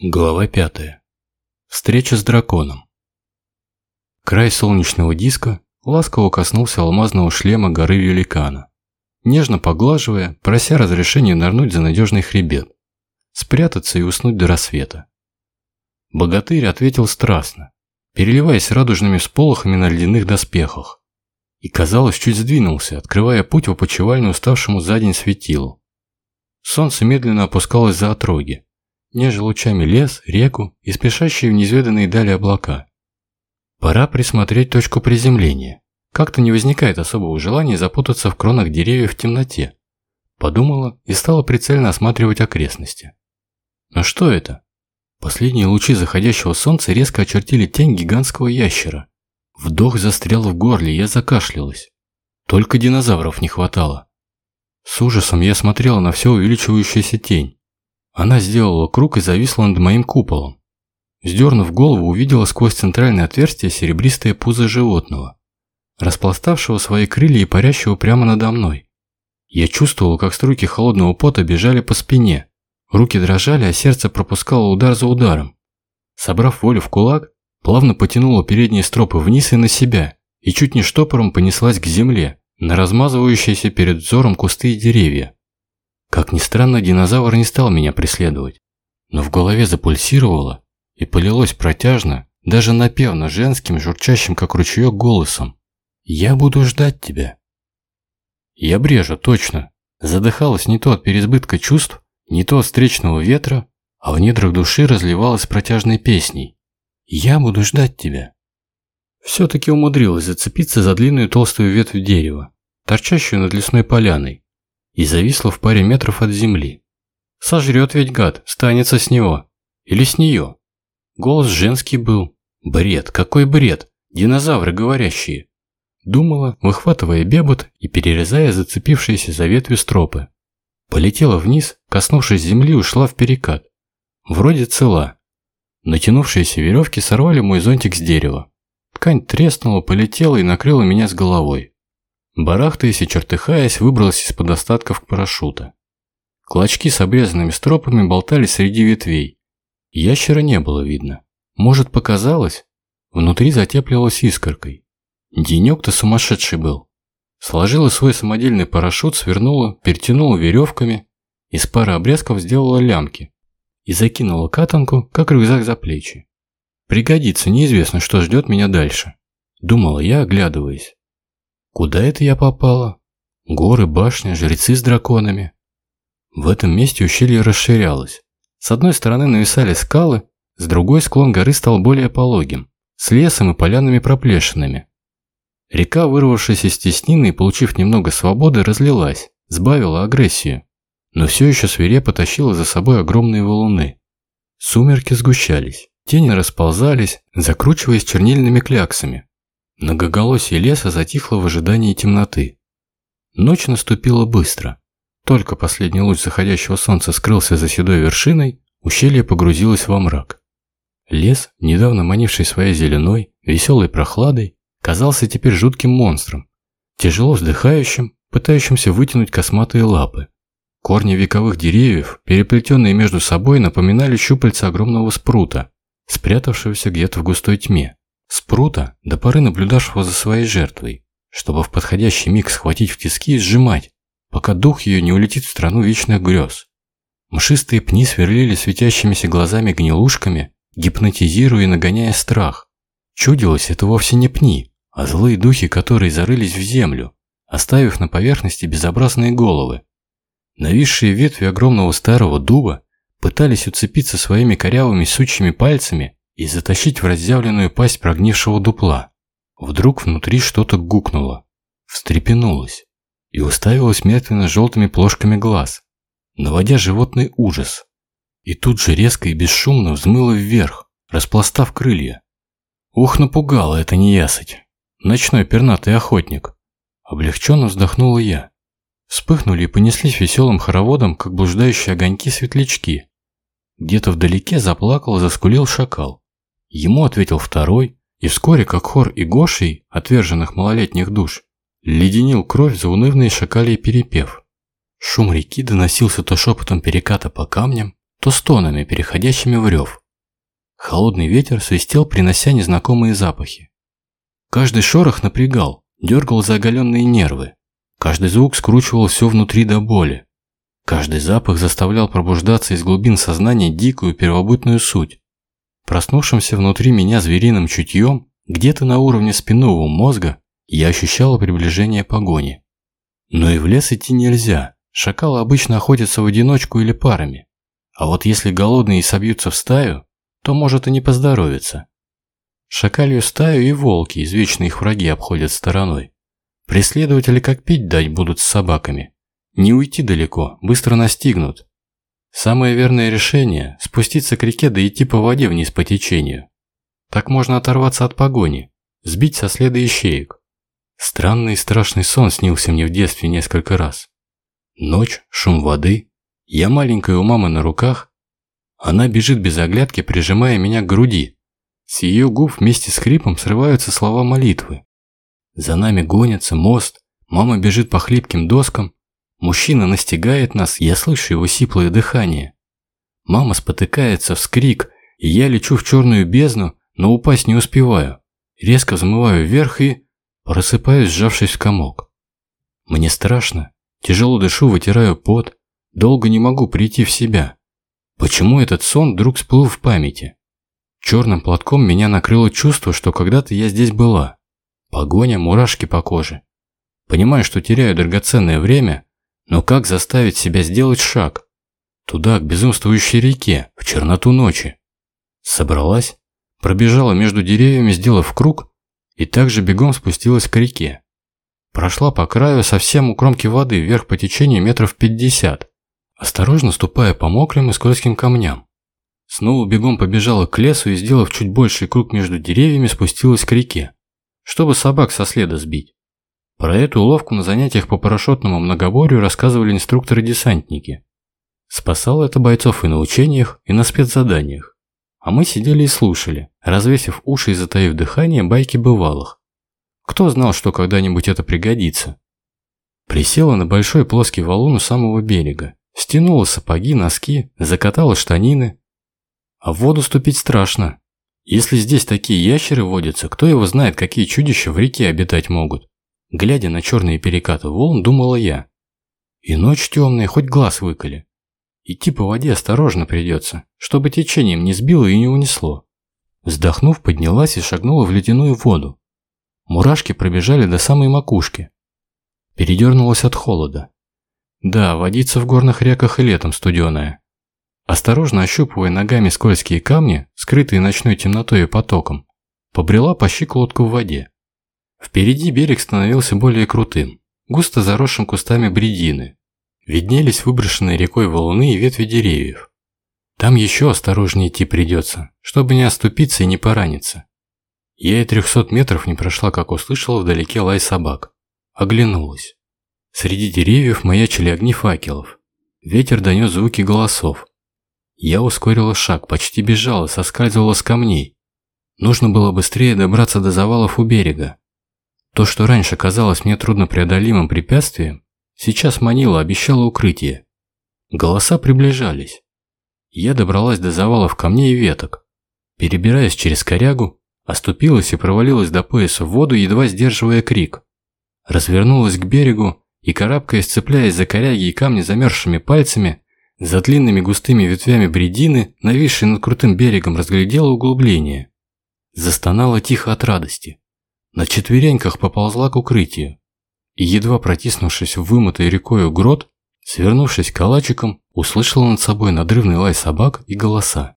Глава 5. Встреча с драконом. Край солнечного диска ласково коснулся алмазного шлема горы великана, нежно поглаживая, прося разрешения нырнуть за надежный хребет, спрятаться и уснуть до рассвета. Богатырь ответил страстно, переливаясь радужными сполохами на ледяных доспехах, и, казалось, чуть сдвинулся, открывая путь в опочивальню уставшему за день светилу. Солнце медленно опускалось за отроги, неже лучами лес, реку и спешащие в неизведанные дали облака. Пора присмотреть точку приземления. Как-то не возникает особого желания запутаться в кронах деревьев в темноте. Подумала и стала прицельно осматривать окрестности. Но что это? Последние лучи заходящего солнца резко очертили тень гигантского ящера. Вдох застрял в горле, я закашлялась. Только динозавров не хватало. С ужасом я смотрела на все увеличивающуюся тень. Она сделала круг и зависла над моим куполом. Сдернув голову, увидела сквозь центральное отверстие серебристое пузо животного, распластавшего свои крылья и парящего прямо надо мной. Я чувствовала, как струйки холодного пота бежали по спине. Руки дрожали, а сердце пропускало удар за ударом. Собрав волю в кулак, плавно потянула передние стропы вниз и на себя, и чуть не штопором понеслась к земле, на размазывающиеся перед взором кусты и деревья. Как ни странно, динозавр не стал меня преследовать. Но в голове запульсировало и полилось протяжно, даже напевно, женским, журчащим, как ручеек, голосом. «Я буду ждать тебя». Я брежу, точно. Задыхалась не то от переизбытка чувств, не то от встречного ветра, а в недрах души разливалась протяжной песней. «Я буду ждать тебя». Все-таки умудрилась зацепиться за длинную толстую ветвь дерева, торчащую над лесной поляной, и зависла в паре метров от земли. Сожрет ведь гад, станется с него. Или с нее. Голос женский был. Бред, какой бред, динозавры говорящие. Думала, выхватывая бебут и перерезая зацепившиеся за ветви стропы. Полетела вниз, коснувшись земли, ушла в перекат. Вроде цела. Натянувшиеся веревки сорвали мой зонтик с дерева. Ткань треснула, полетела и накрыла меня с головой. Барахтаясь и чертыхаясь, выбралась из-под остатков парашюта. Клочки с обрезанными стропами болтались среди ветвей. Ящера не было видно. Может, показалось? Внутри затеплилось искоркой. Денек-то сумасшедший был. Сложила свой самодельный парашют, свернула, перетянула веревками, из пары обрезков сделала лямки и закинула катанку, как рюкзак за плечи. Пригодится, неизвестно, что ждет меня дальше. Думала я, оглядываясь. Куда это я попала? Горы, башня, жрецы с драконами. В этом месте ущелье расширялось. С одной стороны нависали скалы, с другой склон горы стал более пологим, с лесом и полянами проплешинами. Река, вырвавшись из теснины и получив немного свободы, разлилась, сбавила агрессию, но все еще свирепо тащила за собой огромные валуны. Сумерки сгущались, тени расползались, закручиваясь чернильными кляксами, Многоголосие леса затихло в ожидании темноты. Ночь наступила быстро. Только последний луч заходящего солнца скрылся за седой вершиной, ущелье погрузилось во мрак. Лес, недавно манивший своей зеленой, веселой прохладой, казался теперь жутким монстром, тяжело вздыхающим, пытающимся вытянуть косматые лапы. Корни вековых деревьев, переплетенные между собой, напоминали щупальца огромного спрута, спрятавшегося где-то в густой тьме. Спрута, до поры наблюдавшего за своей жертвой, чтобы в подходящий миг схватить в тиски и сжимать, пока дух ее не улетит в страну вечных грез. Мшистые пни сверлили светящимися глазами гнилушками, гипнотизируя и нагоняя страх. Чудилось это вовсе не пни, а злые духи, которые зарылись в землю, оставив на поверхности безобразные головы. Нависшие ветви огромного старого дуба пытались уцепиться своими корявыми сучьими пальцами и затащить в разъявленную пасть прогнившего дупла. Вдруг внутри что-то гукнуло, встрепенулось и уставилось мертвенно-желтыми плошками глаз, наводя животный ужас. И тут же резко и бесшумно взмыло вверх, распластав крылья. Ух, напугало это неясыть. Ночной пернатый охотник. Облегченно вздохнула я. Вспыхнули и понеслись веселым хороводом, как блуждающие огоньки светлячки. Где-то вдалеке заплакал и заскулил шакал. Ему ответил второй, и вскоре, как хор и гошей, отверженных малолетних душ, леденил кровь за унывный шакалий перепев. Шум реки доносился то шепотом переката по камням, то стонами, переходящими в рев. Холодный ветер свистел, принося незнакомые запахи. Каждый шорох напрягал, дергал за оголенные нервы. Каждый звук скручивал все внутри до боли. Каждый запах заставлял пробуждаться из глубин сознания дикую первобытную суть. Проснувшимся внутри меня звериным чутьем, где-то на уровне спинного мозга, я ощущала приближение погони. Но и в лес идти нельзя. Шакалы обычно охотятся в одиночку или парами. А вот если голодные собьются в стаю, то может и не поздоровиться. Шакалью стаю и волки, извечные их враги, обходят стороной. Преследователи как пить дать будут с собаками. Не уйти далеко, быстро настигнут. Самое верное решение – спуститься к реке да идти по воде вниз по течению. Так можно оторваться от погони, сбить со следа ищеек. Странный и страшный сон снился мне в детстве несколько раз. Ночь, шум воды, я маленькая у мамы на руках. Она бежит без оглядки, прижимая меня к груди. С ее губ вместе с хрипом срываются слова молитвы. За нами гонится мост, мама бежит по хлипким доскам, Мужчина настигает нас, я слышу его сиплое дыхание. Мама спотыкается, вскрик, и я лечу в черную бездну, но упасть не успеваю. Резко взмываю вверх и... просыпаюсь, сжавшись в комок. Мне страшно, тяжело дышу, вытираю пот, долго не могу прийти в себя. Почему этот сон вдруг всплыл в памяти? Черным платком меня накрыло чувство, что когда-то я здесь была. Погоня, мурашки по коже. Понимаю, что теряю драгоценное время, но как заставить себя сделать шаг? Туда, к безумствующей реке, в черноту ночи. Собралась, пробежала между деревьями, сделав круг, и также бегом спустилась к реке. Прошла по краю совсем у кромки воды, вверх по течению метров пятьдесят, осторожно ступая по мокрым и скользким камням. Снова бегом побежала к лесу и, сделав чуть больший круг между деревьями, спустилась к реке, чтобы собак со следа сбить. Про эту уловку на занятиях по парашютному многоборью рассказывали инструкторы-десантники. Спасало это бойцов и на учениях, и на спецзаданиях. А мы сидели и слушали, развесив уши и затаив дыхание байки бывалых. Кто знал, что когда-нибудь это пригодится? Присела на большой плоский валун у самого берега, стянула сапоги, носки, закатала штанины. А в воду ступить страшно. Если здесь такие ящеры водятся, кто его знает, какие чудища в реке обитать могут. Глядя на черные перекаты волн, думала я. И ночь темная, хоть глаз выколи. Идти по воде осторожно придется, чтобы течением не сбило и не унесло. Вздохнув, поднялась и шагнула в ледяную воду. Мурашки пробежали до самой макушки. Передернулась от холода. Да, водиться в горных реках и летом студеная. Осторожно ощупывая ногами скользкие камни, скрытые ночной темнотой и потоком, побрела по щиколотку в воде. Впереди берег становился более крутым, густо заросшим кустами бредины. Виднелись выброшенные рекой валуны и ветви деревьев. Там еще осторожнее идти придется, чтобы не оступиться и не пораниться. Я и трехсот метров не прошла, как услышала вдалеке лай собак. Оглянулась. Среди деревьев маячили огни факелов. Ветер донес звуки голосов. Я ускорила шаг, почти бежала, соскальзывала с камней. Нужно было быстрее добраться до завалов у берега. То, что раньше казалось мне труднопреодолимым препятствием, сейчас манило, обещало укрытие. Голоса приближались. Я добралась до завалов камней и веток. Перебираясь через корягу, оступилась и провалилась до пояса в воду, едва сдерживая крик. Развернулась к берегу и, карабкаясь, цепляясь за коряги и камни замерзшими пальцами, за длинными густыми ветвями бредины, нависшей над крутым берегом, разглядела углубление. Застонала тихо от радости. На четвереньках поползла к укрытию и, едва протиснувшись в вымытый рекою грот, свернувшись калачиком, услышала над собой надрывный лай собак и голоса.